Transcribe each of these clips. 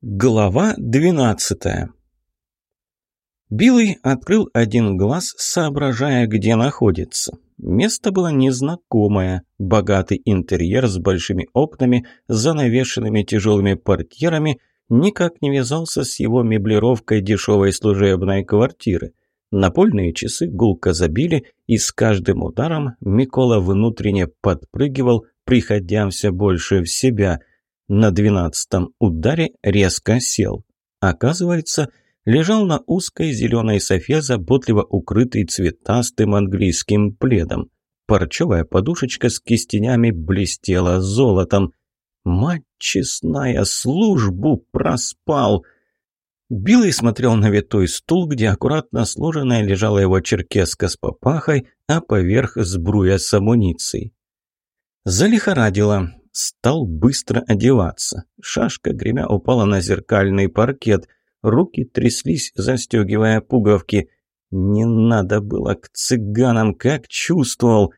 Глава двенадцатая Билый открыл один глаз, соображая, где находится. Место было незнакомое, богатый интерьер с большими окнами, занавешенными тяжелыми портьерами, никак не вязался с его меблировкой дешевой служебной квартиры. Напольные часы гулко забили, и с каждым ударом Микола внутренне подпрыгивал, приходя все больше в себя – на двенадцатом ударе резко сел. Оказывается, лежал на узкой зеленой софе, заботливо укрытый цветастым английским пледом. Парчевая подушечка с кистенями блестела золотом. «Мать честная, службу проспал!» Билый смотрел на витой стул, где аккуратно сложенная лежала его черкеска с папахой, а поверх сбруя с амуницией. Залихорадило. Стал быстро одеваться. Шашка, гремя, упала на зеркальный паркет. Руки тряслись, застегивая пуговки. Не надо было к цыганам, как чувствовал.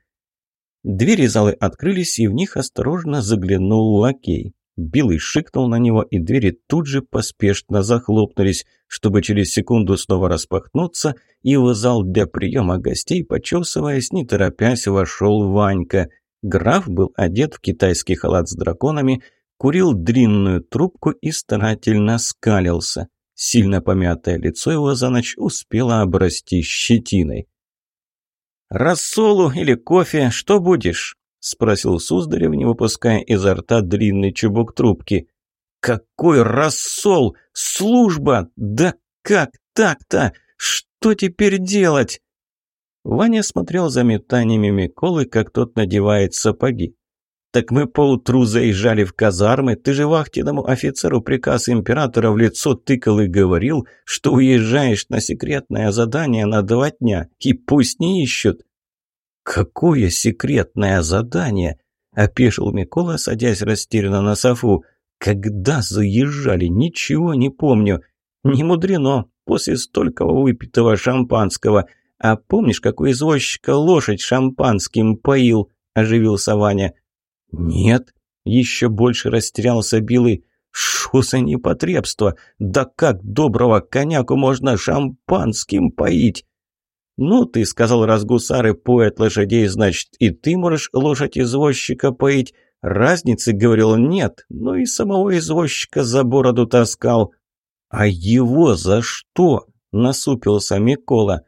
Двери залы открылись, и в них осторожно заглянул лакей. Билый шикнул на него, и двери тут же поспешно захлопнулись, чтобы через секунду снова распахнуться, и в зал для приема гостей, почесываясь, не торопясь, вошел Ванька – Граф был одет в китайский халат с драконами, курил длинную трубку и старательно скалился. Сильно помятое лицо его за ночь успело обрасти щетиной. «Рассолу или кофе, что будешь?» – спросил Суздарев, не выпуская изо рта длинный чубук трубки. «Какой рассол! Служба! Да как так-то? Что теперь делать?» Ваня смотрел за метаниями Миколы, как тот надевает сапоги. «Так мы поутру заезжали в казармы, ты же вахтенному офицеру приказ императора в лицо тыкал и говорил, что уезжаешь на секретное задание на два дня, и пусть не ищут». «Какое секретное задание?» – опешил Микола, садясь растерянно на софу. «Когда заезжали? Ничего не помню. Не мудрено, после столького выпитого шампанского». «А помнишь, как у извозчика лошадь шампанским поил?» – оживился Ваня. «Нет», – еще больше растерялся Билый. «Шо за непотребство? Да как доброго коняку можно шампанским поить?» «Ну, ты сказал, раз гусары поят лошадей, значит, и ты можешь лошадь извозчика поить. Разницы, говорил, нет. Ну и самого извозчика за бороду таскал». «А его за что?» – насупился Микола.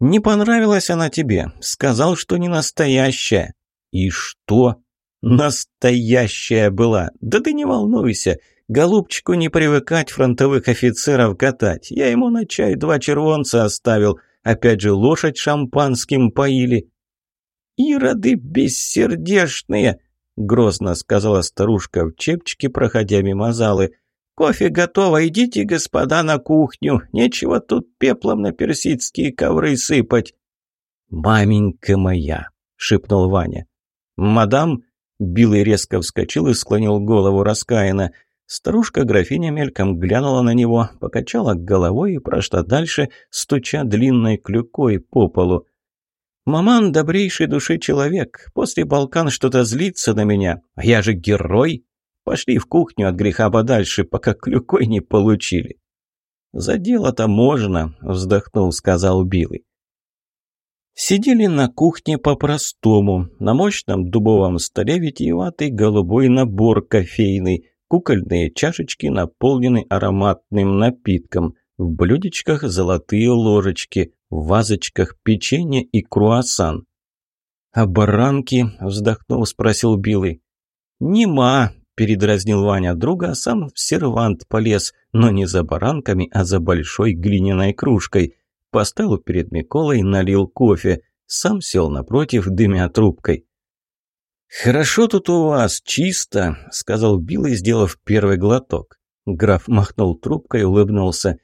«Не понравилась она тебе. Сказал, что не настоящая». «И что?» «Настоящая была. Да ты не волнуйся. Голубчику не привыкать фронтовых офицеров катать. Я ему на чай два червонца оставил. Опять же лошадь шампанским поили». «Ироды бессердечные!» — грозно сказала старушка в чепчике, проходя мимо залы. «Кофе готово, идите, господа, на кухню. Нечего тут пеплом на персидские ковры сыпать». «Маменька моя!» — шепнул Ваня. «Мадам!» — Билый резко вскочил и склонил голову раскаянно. Старушка-графиня мельком глянула на него, покачала головой и прошла дальше, стуча длинной клюкой по полу. «Маман – добрейший души человек. После Балкан что-то злится на меня. А я же герой!» Пошли в кухню от греха подальше, пока клюкой не получили». «За дело-то можно», — вздохнул, сказал Билый. Сидели на кухне по-простому. На мощном дубовом столе витиеватый голубой набор кофейный. Кукольные чашечки наполнены ароматным напитком. В блюдечках золотые ложечки, в вазочках печенье и круассан. «А баранки?» – вздохнул, спросил Билый. «Нема», Передразнил Ваня друга, а сам в сервант полез, но не за баранками, а за большой глиняной кружкой. Поставил перед Миколой, налил кофе. Сам сел напротив, дымя трубкой. «Хорошо тут у вас, чисто», — сказал Билл, сделав первый глоток. Граф махнул трубкой и улыбнулся.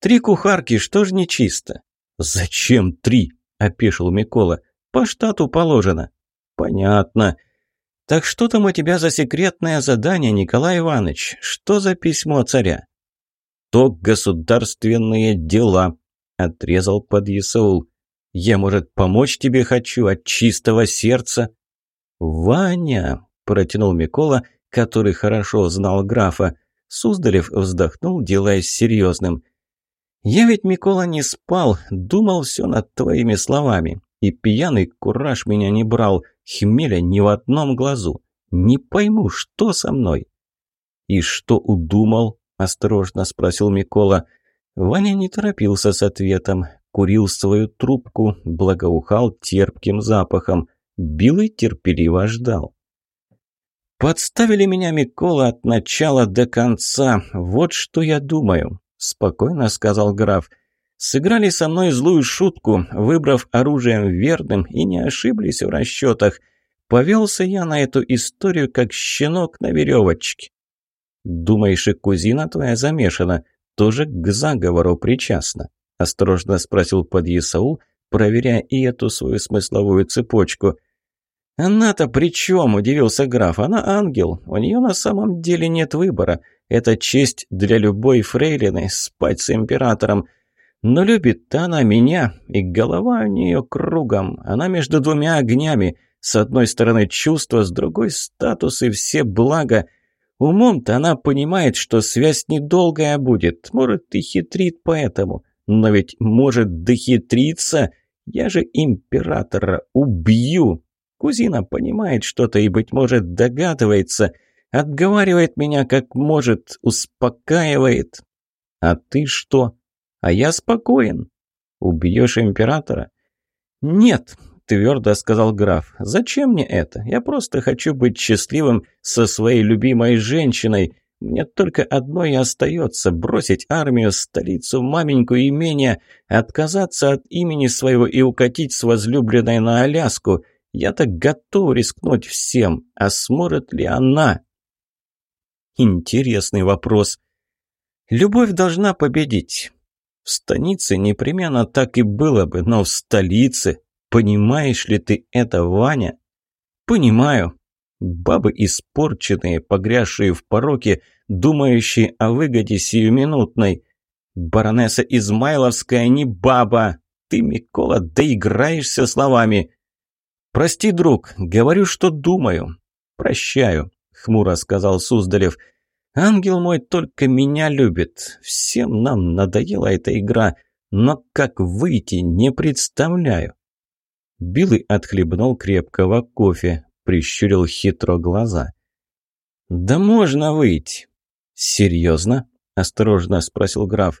«Три кухарки, что ж не чисто?» «Зачем три?» — опешил Микола. «По штату положено». «Понятно». «Так что там у тебя за секретное задание, Николай Иванович? Что за письмо царя?» «То государственные дела», — отрезал подъясаул. «Я, может, помочь тебе хочу от чистого сердца?» «Ваня», — протянул Микола, который хорошо знал графа, Суздарев вздохнул, делаясь серьезным. «Я ведь, Микола, не спал, думал все над твоими словами. И пьяный кураж меня не брал, хмеля ни в одном глазу. Не пойму, что со мной?» «И что удумал?» – осторожно спросил Микола. Ваня не торопился с ответом, курил свою трубку, благоухал терпким запахом. Билый терпеливо ждал. «Подставили меня, Микола, от начала до конца. Вот что я думаю», – спокойно сказал граф. «Сыграли со мной злую шутку, выбрав оружием верным, и не ошиблись в расчетах. Повелся я на эту историю, как щенок на веревочке». «Думаешь, и кузина твоя замешана, тоже к заговору причастна?» – осторожно спросил подъясаул, проверяя и эту свою смысловую цепочку – «Она-то при чем?» – удивился граф. «Она ангел. У нее на самом деле нет выбора. Это честь для любой фрейлины – спать с императором. Но любит-то она меня, и голова у нее кругом. Она между двумя огнями. С одной стороны чувства, с другой – статус и все блага. Умом-то она понимает, что связь недолгая будет. Может, и хитрит поэтому. Но ведь может дохитриться. Я же императора убью!» Кузина понимает что-то и, быть может, догадывается. Отговаривает меня как может, успокаивает. А ты что? А я спокоен. Убьешь императора? Нет, твердо сказал граф. Зачем мне это? Я просто хочу быть счастливым со своей любимой женщиной. Мне только одно и остается – бросить армию, столицу, маменьку, имение, отказаться от имени своего и укатить с возлюбленной на Аляску. Я-то готов рискнуть всем, а сможет ли она? Интересный вопрос. Любовь должна победить. В станице непременно так и было бы, но в столице... Понимаешь ли ты это, Ваня? Понимаю. Бабы испорченные, погрязшие в пороке, думающие о выгоде сиюминутной. Баронесса Измайловская не баба. Ты, Микола, доиграешься словами. «Прости, друг, говорю, что думаю». «Прощаю», — хмуро сказал Суздалев. «Ангел мой только меня любит. Всем нам надоела эта игра, но как выйти, не представляю». Билый отхлебнул крепкого кофе, прищурил хитро глаза. «Да можно выйти». «Серьезно?» – осторожно спросил граф.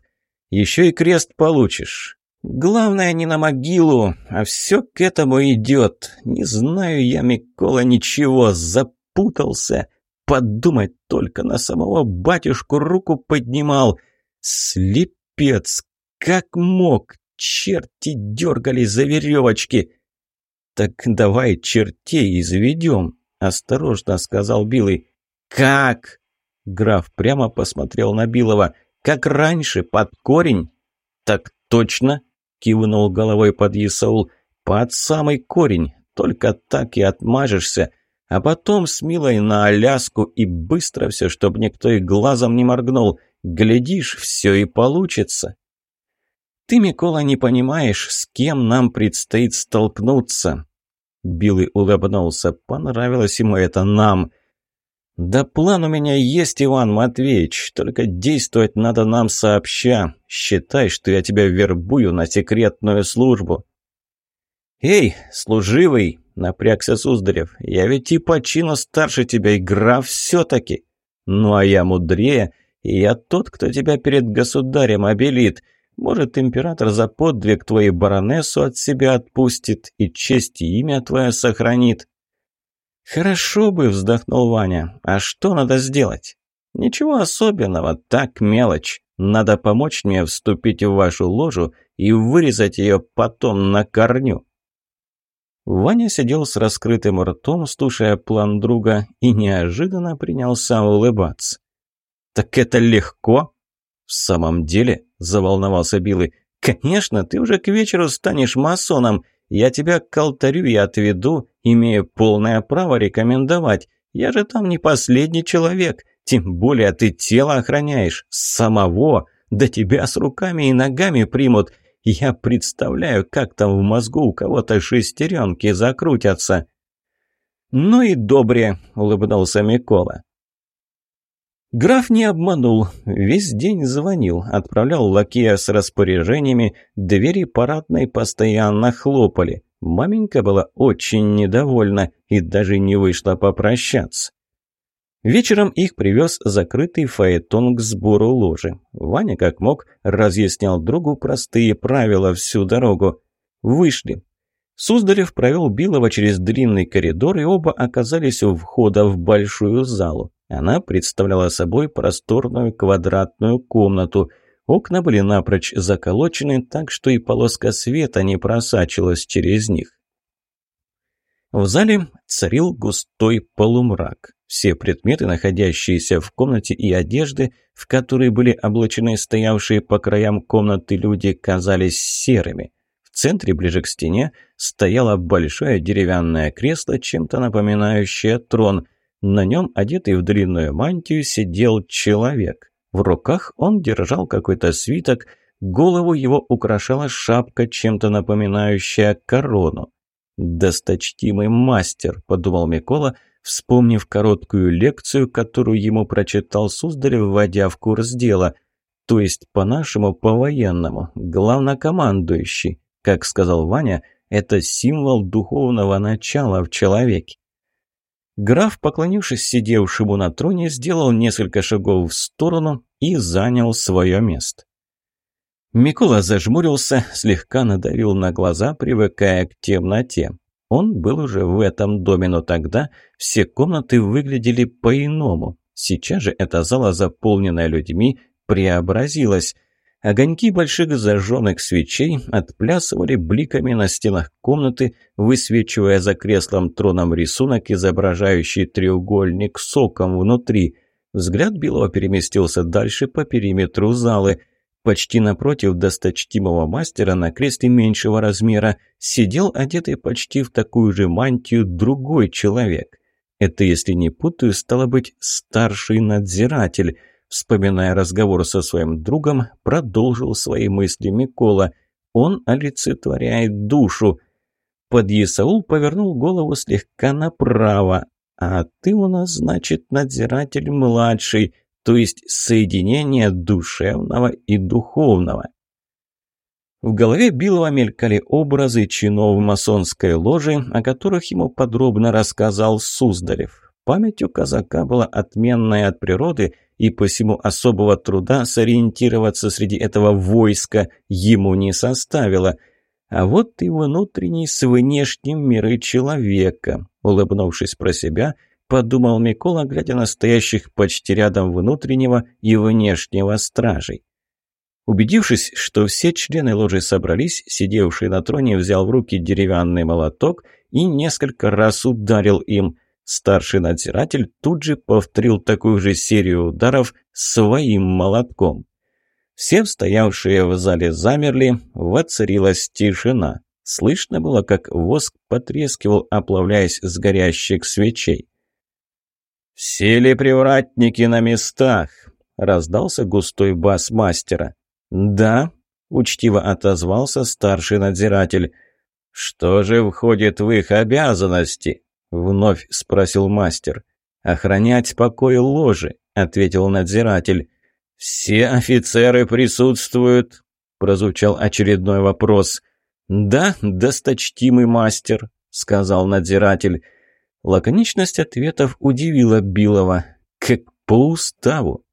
«Еще и крест получишь. Главное не на могилу, а все к этому идет. Не знаю я, Микола, ничего, запутался. Подумать только, на самого батюшку руку поднимал. Слепец, как мог, черти дергали за веревочки. Так давай чертей изведем, осторожно сказал Билый. Как? Граф прямо посмотрел на Билова. Как раньше, под корень? Так точно, кивнул головой под Исаул. «Под самый корень, только так и отмажешься, а потом с Милой на Аляску и быстро все, чтобы никто и глазом не моргнул. Глядишь, все и получится». «Ты, Микола, не понимаешь, с кем нам предстоит столкнуться?» Билый улыбнулся. Понравилось ему это нам. «Да план у меня есть, Иван Матвеевич, только действовать надо нам сообща. Считай, что я тебя вербую на секретную службу». «Эй, служивый!» — напрягся Суздарев. «Я ведь и по чину старше тебя, и граф все-таки. Ну а я мудрее, и я тот, кто тебя перед государем обелит. Может, император за подвиг твою баронессу от себя отпустит и честь и имя твое сохранит». «Хорошо бы», — вздохнул Ваня. «А что надо сделать?» «Ничего особенного, так мелочь. Надо помочь мне вступить в вашу ложу и вырезать ее потом на корню». Ваня сидел с раскрытым ртом, слушая план друга, и неожиданно принялся улыбаться. «Так это легко?» «В самом деле?» – заволновался Билый. «Конечно, ты уже к вечеру станешь масоном. Я тебя к алтарю и отведу, имею полное право рекомендовать. Я же там не последний человек, тем более ты тело охраняешь, самого, да тебя с руками и ногами примут. Я представляю, как там в мозгу у кого-то шестеренки закрутятся». «Ну и добре», — улыбнулся Микола. Граф не обманул, весь день звонил, отправлял лакея с распоряжениями, двери парадной постоянно хлопали. Маменька была очень недовольна и даже не вышла попрощаться. Вечером их привез закрытый фаэтон к сбору ложи. Ваня, как мог, разъяснял другу простые правила всю дорогу. Вышли. Суздалев провел Билова через длинный коридор, и оба оказались у входа в большую залу. Она представляла собой просторную квадратную комнату. Окна были напрочь заколочены, так что и полоска света не просачивалась через них. В зале царил густой полумрак. Все предметы, находящиеся в комнате и одежды, в которые были облачены стоявшие по краям комнаты люди, казались серыми. В центре, ближе к стене, стояло большое деревянное кресло, чем-то напоминающее трон. На нем, одетый в длинную мантию, сидел человек. В руках он держал какой-то свиток, голову его украшала шапка, чем-то напоминающая корону. «Досточтимый мастер», — подумал Микола, вспомнив короткую лекцию, которую ему прочитал Суздалев, вводя в курс дела. То есть, по-нашему, по-военному, главнокомандующий, как сказал Ваня, это символ духовного начала в человеке. Граф, поклонившись сидевшему на троне, сделал несколько шагов в сторону и занял свое место. Микола зажмурился, слегка надавил на глаза, привыкая к темноте. Он был уже в этом доме, но тогда все комнаты выглядели по-иному. Сейчас же эта зала, заполненная людьми, преобразилась. Огоньки больших зажженных свечей отплясывали бликами на стенах комнаты, высвечивая за креслом троном рисунок, изображающий треугольник с соком внутри. Взгляд Белого переместился дальше по периметру залы. Почти напротив досточтимого мастера на кресле меньшего размера сидел одетый почти в такую же мантию другой человек. Это, если не путаю, стало быть старший надзиратель – Вспоминая разговор со своим другом, продолжил свои мысли Микола. Он олицетворяет душу. Подъясаул повернул голову слегка направо. «А ты у нас, значит, надзиратель младший, то есть соединение душевного и духовного». В голове Билова мелькали образы чинов масонской ложи, о которых ему подробно рассказал Суздалев. Память у казака была отменная от природы – и посему особого труда сориентироваться среди этого войска ему не составило. А вот и внутренний с внешним миры человека, улыбнувшись про себя, подумал Микола, глядя на стоящих почти рядом внутреннего и внешнего стражей. Убедившись, что все члены ложи собрались, сидевший на троне взял в руки деревянный молоток и несколько раз ударил им. Старший надзиратель тут же повторил такую же серию ударов своим молотком. Все стоявшие в зале замерли, воцарилась тишина. Слышно было, как воск потрескивал, оплавляясь с горящих свечей. «Все ли привратники на местах?» — раздался густой бас мастера. «Да», — учтиво отозвался старший надзиратель. «Что же входит в их обязанности?» Вновь спросил мастер. «Охранять покой ложи», — ответил надзиратель. «Все офицеры присутствуют», — прозвучал очередной вопрос. «Да, досточтимый мастер», — сказал надзиратель. Лаконичность ответов удивила Билова, как по уставу.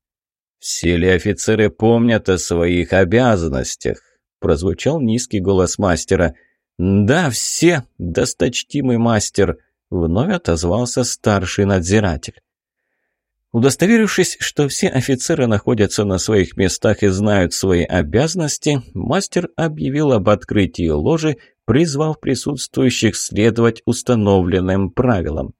«Все ли офицеры помнят о своих обязанностях?» — прозвучал низкий голос мастера. «Да, все, досточтимый мастер», Вновь отозвался старший надзиратель. Удостоверившись, что все офицеры находятся на своих местах и знают свои обязанности, мастер объявил об открытии ложи, призвав присутствующих следовать установленным правилам.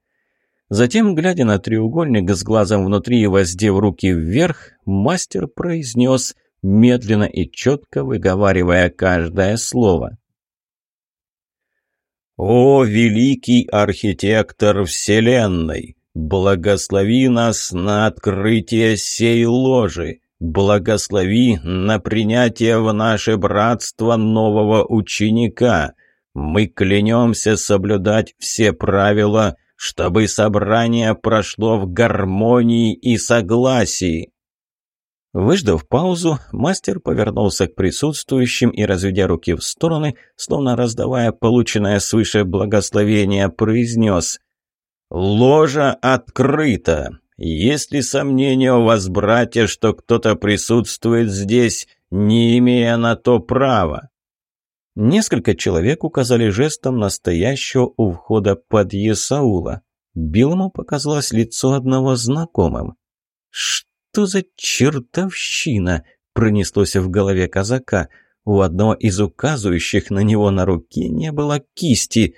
Затем, глядя на треугольник с глазом внутри и воздев руки вверх, мастер произнес, медленно и четко выговаривая каждое слово. «О, великий архитектор Вселенной! Благослови нас на открытие сей ложи! Благослови на принятие в наше братство нового ученика! Мы клянемся соблюдать все правила, чтобы собрание прошло в гармонии и согласии». Выждав паузу, мастер повернулся к присутствующим и, разведя руки в стороны, словно раздавая полученное свыше благословение, произнес «Ложа открыта! Есть ли сомнения у вас, братья, что кто-то присутствует здесь, не имея на то права?» Несколько человек указали жестом настоящего у входа под Есаула. Билому показалось лицо одного знакомым. «Что за чертовщина?» – пронеслось в голове казака. У одного из указывающих на него на руке не было кисти.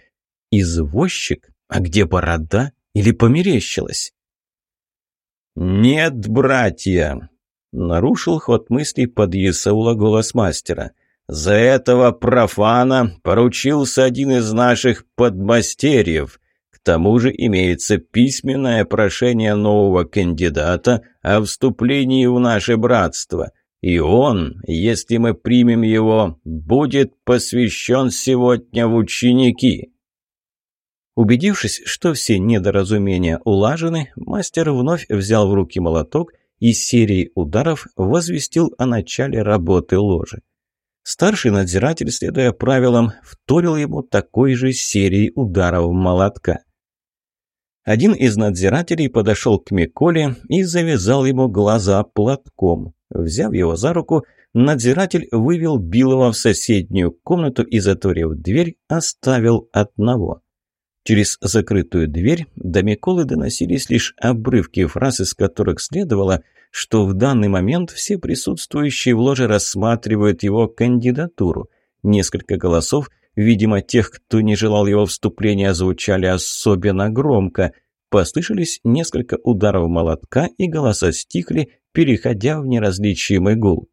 «Извозчик? А где борода? Или померещилась?» «Нет, братья!» – нарушил ход мыслей под Есаула голос мастера. За этого профана поручился один из наших подмастерьев. К тому же имеется письменное прошение нового кандидата о вступлении в наше братство. И он, если мы примем его, будет посвящен сегодня в ученики. Убедившись, что все недоразумения улажены, мастер вновь взял в руки молоток и серией ударов возвестил о начале работы ложи. Старший надзиратель, следуя правилам, вторил ему такой же серией ударов молотка. Один из надзирателей подошел к Миколе и завязал ему глаза платком. Взяв его за руку, надзиратель вывел Билова в соседнюю комнату и, затворив дверь, оставил одного. Через закрытую дверь до Миколы доносились лишь обрывки фраз, из которых следовало – что в данный момент все присутствующие в ложе рассматривают его кандидатуру. Несколько голосов, видимо, тех, кто не желал его вступления, звучали особенно громко. Послышались несколько ударов молотка, и голоса стихли, переходя в неразличимый гул.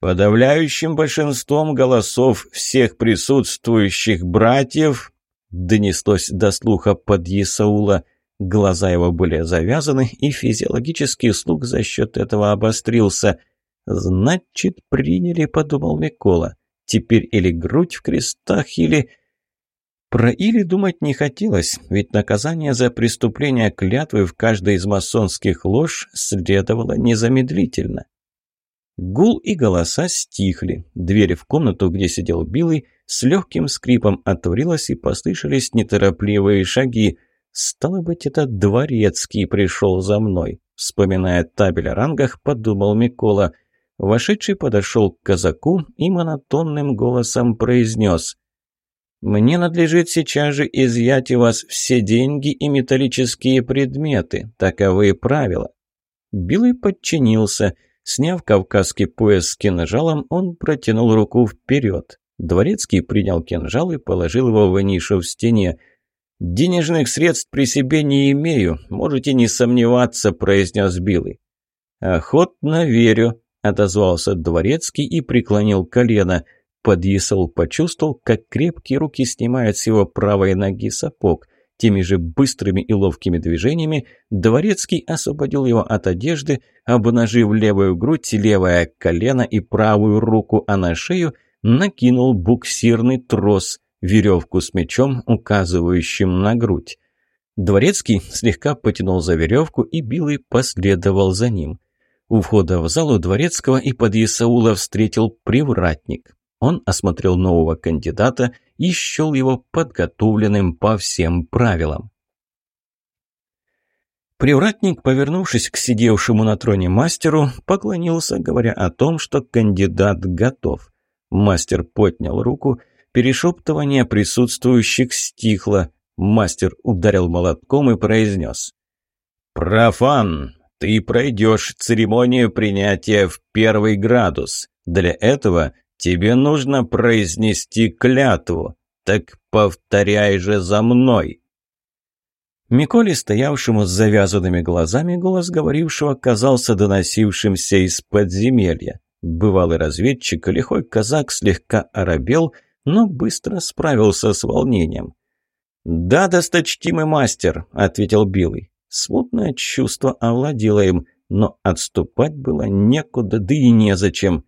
Подавляющим большинством голосов всех присутствующих братьев донеслось до слуха под Исаула – Глаза его были завязаны, и физиологический слух за счет этого обострился. «Значит, приняли», — подумал Микола. «Теперь или грудь в крестах, или...» Про «или» думать не хотелось, ведь наказание за преступление клятвы в каждой из масонских лож следовало незамедлительно. Гул и голоса стихли. Дверь в комнату, где сидел Билый, с легким скрипом отворилась и послышались неторопливые шаги — «Стало быть, этот дворецкий пришел за мной», — вспоминая табель о рангах, подумал Микола. Вошедший подошел к казаку и монотонным голосом произнес «Мне надлежит сейчас же изъять у вас все деньги и металлические предметы. Таковы правила». Билый подчинился. Сняв кавказский пояс с кинжалом, он протянул руку вперед. Дворецкий принял кинжал и положил его в нишу в стене. «Денежных средств при себе не имею, можете не сомневаться», – произнес Билый. «Охотно верю», – отозвался Дворецкий и преклонил колено. Подъясал почувствовал, как крепкие руки снимают с его правой ноги сапог. Теми же быстрыми и ловкими движениями Дворецкий освободил его от одежды, обнажив левую грудь, левое колено и правую руку, а на шею накинул буксирный трос – веревку с мечом, указывающим на грудь. Дворецкий слегка потянул за веревку, и Билый последовал за ним. У входа в залу Дворецкого и под Исаула встретил привратник. Он осмотрел нового кандидата и счел его подготовленным по всем правилам. Привратник, повернувшись к сидевшему на троне мастеру, поклонился, говоря о том, что кандидат готов. Мастер поднял руку Перешептывание присутствующих стихло. Мастер ударил молотком и произнес. «Профан, ты пройдешь церемонию принятия в первый градус. Для этого тебе нужно произнести клятву. Так повторяй же за мной». Миколе, стоявшему с завязанными глазами, голос говорившего казался доносившимся из подземелья. Бывалый разведчик, лихой казак слегка оробел – но быстро справился с волнением. «Да, досточтимый мастер», — ответил Билый. Смутное чувство овладело им, но отступать было некуда, да и незачем.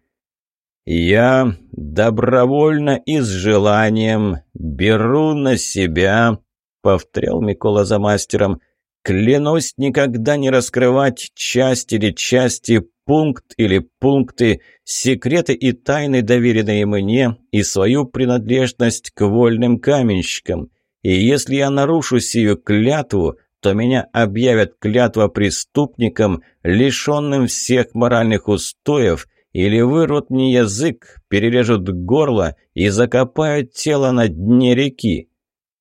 «Я добровольно и с желанием беру на себя — повторял Микола за мастером. «Клянусь никогда не раскрывать часть или части, пункт или пункты, секреты и тайны, доверенные мне, и свою принадлежность к вольным каменщикам. И если я нарушу сию клятву, то меня объявят клятва преступником, лишенным всех моральных устоев, или вырвут мне язык, перережут горло и закопают тело на дне реки.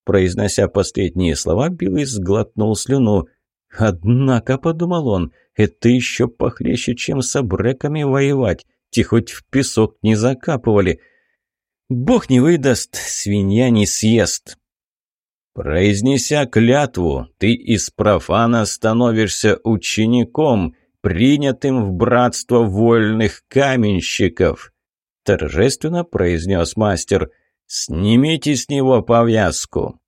Произнося последние слова, Билый сглотнул слюну. «Однако», — подумал он, — «это еще похлеще, чем с абреками воевать. Те хоть в песок не закапывали. Бог не выдаст, свинья не съест». «Произнеся клятву, ты из профана становишься учеником, принятым в братство вольных каменщиков», — торжественно произнес мастер. «Снимите с него повязку».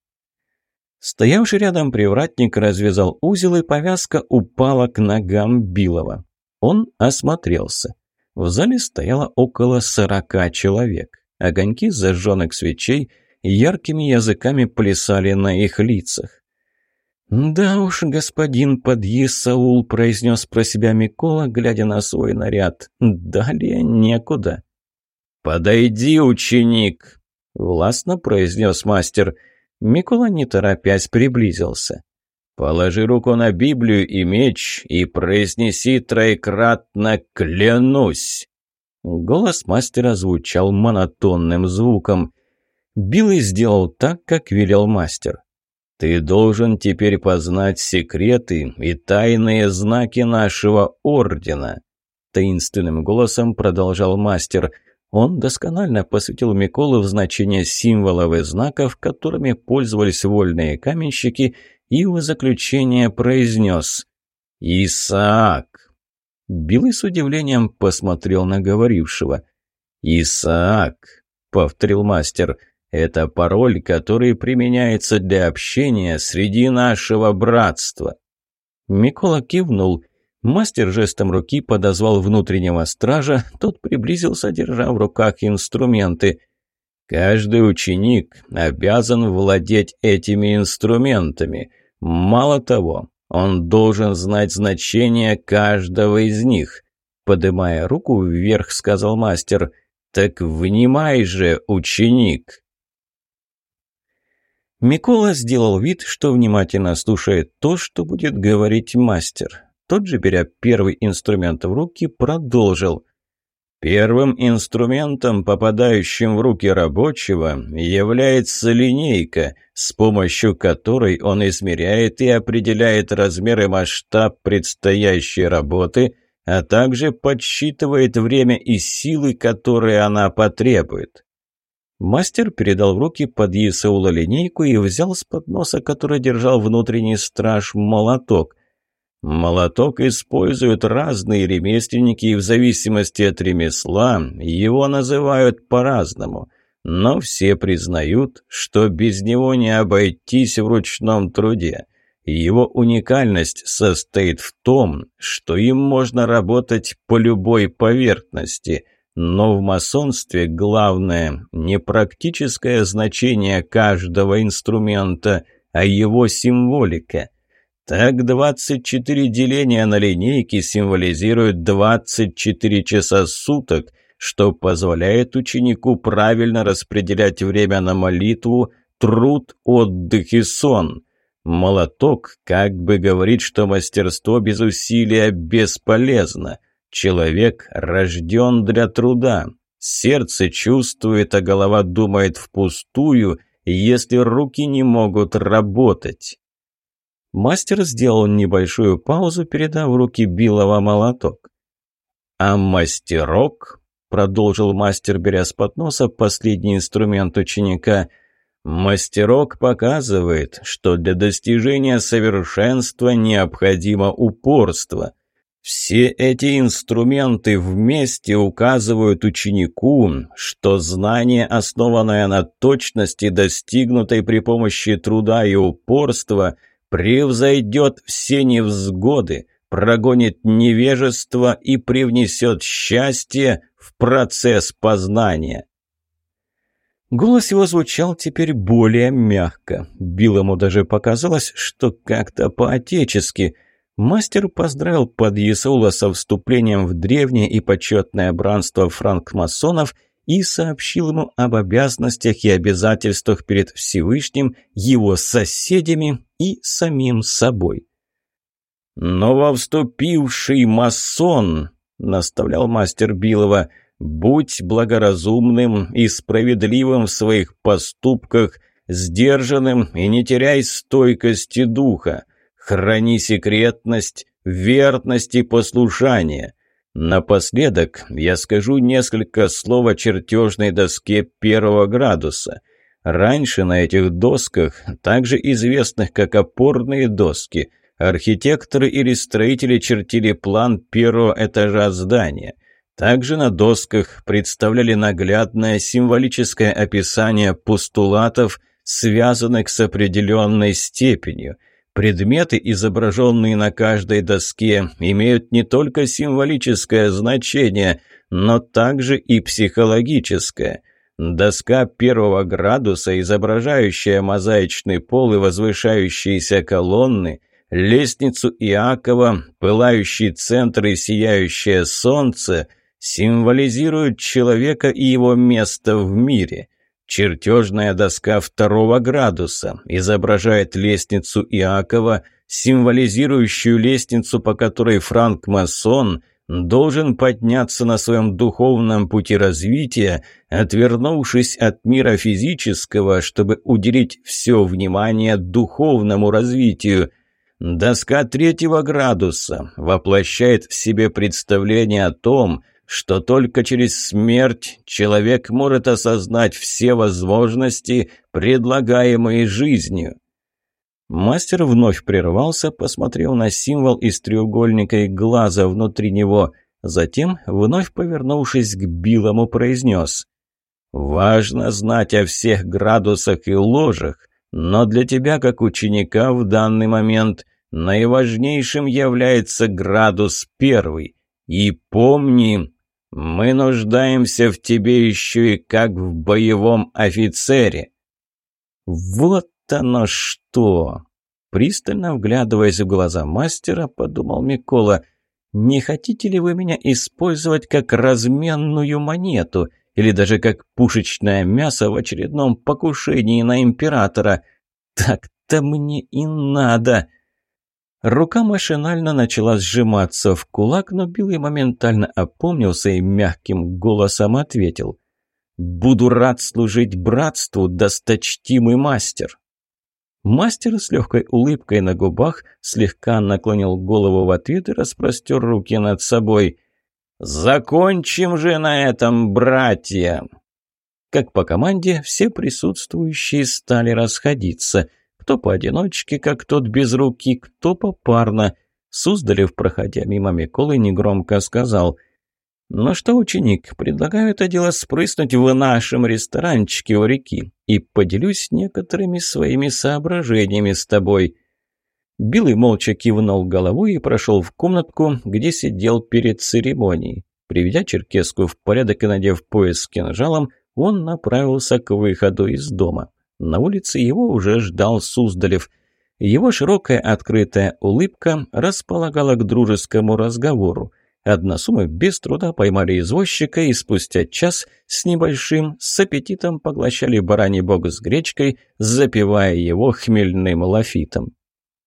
Стоявший рядом привратник развязал узел, и повязка упала к ногам Билова. Он осмотрелся. В зале стояло около сорока человек. Огоньки зажженных свечей — яркими языками плясали на их лицах. «Да уж, господин подъи Саул», — произнес про себя Микола, глядя на свой наряд. «Далее некуда». «Подойди, ученик», — властно произнес мастер. Микола, не торопясь, приблизился. «Положи руку на Библию и меч и произнеси троекратно «клянусь». Голос мастера звучал монотонным звуком. Билый сделал так, как велел мастер. «Ты должен теперь познать секреты и тайные знаки нашего ордена», таинственным голосом продолжал мастер. Он досконально посвятил Миколу в значение символов и знаков, которыми пользовались вольные каменщики, и в заключение произнес «Исаак». Билый с удивлением посмотрел на говорившего. «Исаак», — повторил мастер, — это пароль, который применяется для общения среди нашего братства». Микола кивнул. Мастер жестом руки подозвал внутреннего стража, тот приблизился, держа в руках инструменты. «Каждый ученик обязан владеть этими инструментами. Мало того, он должен знать значение каждого из них». Подымая руку вверх, сказал мастер, «Так внимай же, ученик!» Микола сделал вид, что внимательно слушает то, что будет говорить мастер. Тот же, беря первый инструмент в руки, продолжил. Первым инструментом, попадающим в руки рабочего, является линейка, с помощью которой он измеряет и определяет размер и масштаб предстоящей работы, а также подсчитывает время и силы, которые она потребует. Мастер передал в руки под линейку и взял с подноса, который держал внутренний страж, молоток. Молоток используют разные ремесленники, и в зависимости от ремесла его называют по-разному. Но все признают, что без него не обойтись в ручном труде. Его уникальность состоит в том, что им можно работать по любой поверхности – но в масонстве главное не практическое значение каждого инструмента, а его символика. Так 24 деления на линейке символизируют 24 часа суток, что позволяет ученику правильно распределять время на молитву, труд, отдых и сон. Молоток как бы говорит, что мастерство без усилия бесполезно – Человек рожден для труда. Сердце чувствует, а голова думает впустую, если руки не могут работать. Мастер сделал небольшую паузу, передав в руки Билова молоток. «А мастерок?» — продолжил мастер, беря с подноса последний инструмент ученика. «Мастерок показывает, что для достижения совершенства необходимо упорство». Все эти инструменты вместе указывают ученику, что знание, основанное на точности, достигнутой при помощи труда и упорства, превзойдет все невзгоды, прогонит невежество и привнесет счастье в процесс познания. Голос его звучал теперь более мягко. Билому даже показалось, что как-то по-отечески. Мастер поздравил подъясаула со вступлением в древнее и почетное бранство франкмасонов и сообщил ему об обязанностях и обязательствах перед Всевышним, его соседями и самим собой. «Нововступивший масон», — наставлял мастер Билова, — Будь благоразумным и справедливым в своих поступках, сдержанным и не теряй стойкости духа. Храни секретность, верность и послушание. Напоследок я скажу несколько слов о чертежной доске первого градуса. Раньше на этих досках, также известных как опорные доски, архитекторы или строители чертили план первого этажа здания – также на досках представляли наглядное символическое описание постулатов, связанных с определенной степенью. Предметы, изображенные на каждой доске, имеют не только символическое значение, но также и психологическое. Доска первого градуса, изображающая мозаичный пол и возвышающиеся колонны – лестницу Иакова, пылающий центр и сияющее солнце – символизируют человека и его место в мире. Чертежная доска второго градуса изображает лестницу Иакова, символизирующую лестницу, по которой Франк-масон должен подняться на своем духовном пути развития, отвернувшись от мира физического, чтобы уделить все внимание духовному развитию – Доска третьего градуса воплощает в себе представление о том, что только через смерть человек может осознать все возможности, предлагаемые жизнью. Мастер вновь прервался, посмотрел на символ из треугольника и глаза внутри него, затем, вновь повернувшись к Билому, произнес «Важно знать о всех градусах и ложах, но для тебя, как ученика, в данный момент наиважнейшим является градус первый. И помни, мы нуждаемся в тебе еще и как в боевом офицере». «Вот оно что!» Пристально вглядываясь в глаза мастера, подумал Микола, «Не хотите ли вы меня использовать как разменную монету или даже как пушечное мясо в очередном покушении на императора? Так-то мне и надо!» Рука машинально начала сжиматься в кулак, но Билый моментально опомнился и мягким голосом ответил. «Буду рад служить братству, досточтимый мастер!» Мастер с легкой улыбкой на губах слегка наклонил голову в ответ и распростер руки над собой. «Закончим же на этом, братья!» Как по команде, все присутствующие стали расходиться – кто поодиночке, как тот без руки, кто попарно. Суздалев, проходя мимо Миколы, негромко сказал «Ну что, ученик, предлагаю это дело спрыснуть в нашем ресторанчике у реки и поделюсь некоторыми своими соображениями с тобой». Билый молча кивнул головой и прошел в комнатку, где сидел перед церемонией. Приведя черкеску в порядок и надев пояс с кинжалом, он направился к выходу из дома. На улице его уже ждал Суздалев. Его широкая открытая улыбка располагала к дружескому разговору. Односумы без труда поймали извозчика и спустя час с небольшим, с аппетитом поглощали бараний бог с гречкой, запивая его хмельным лафитом.